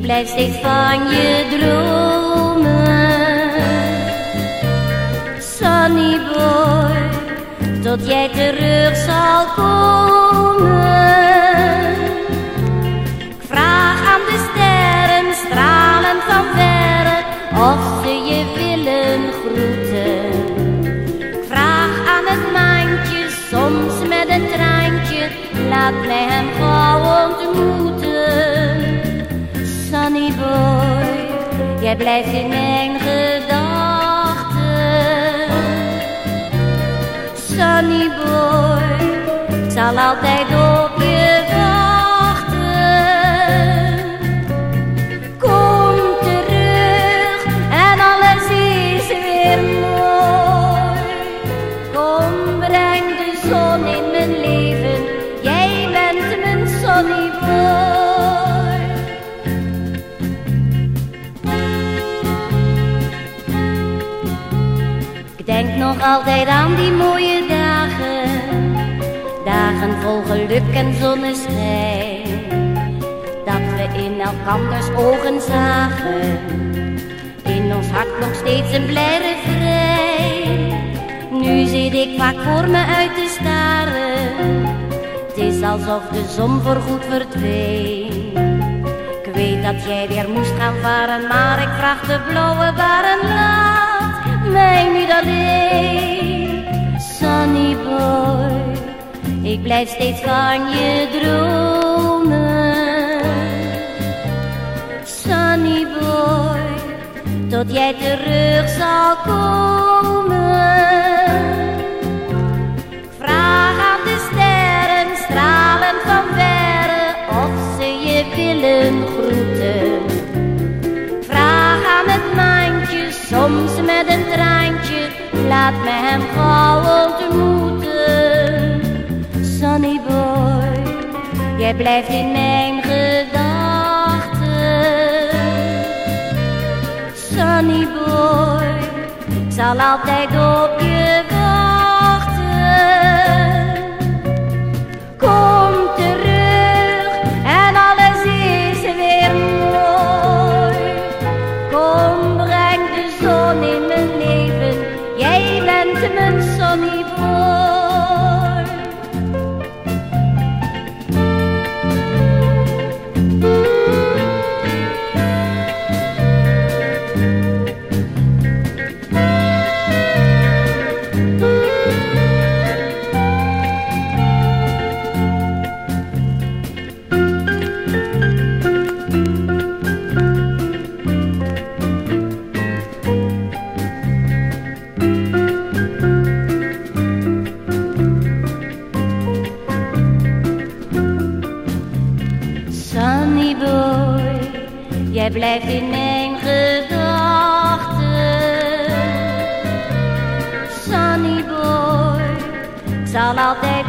blijft steeds van je dromen. Sunny boy, tot jij terug zal komen. Ik vraag aan de sterren, stralend van verre, of ze je willen groeten. Ik vraag aan het maantje, soms met een traantje, laat mij hem gauw jij blijft in mijn gedachten. Sunny boy, zal altijd op denk nog altijd aan die mooie dagen, dagen vol geluk en zonneschijn. Dat we in elkanders ogen zagen, in ons hart nog steeds een blij refrein. Nu zit ik vaak voor me uit te staren, het is alsof de zon voorgoed verdween. Ik weet dat jij weer moest gaan varen, maar ik vraag de blauwe baren laat mij niet alleen. Sunny boy, ik blijf steeds van je dromen. Sunny boy, tot jij terug zal komen. Laat me hem gauw ontmoeten. Sunny boy, jij blijft in mijn gedachten. Sunny boy, zal altijd op je jij blijft in mijn gedachten. Sunny boy, ik zal altijd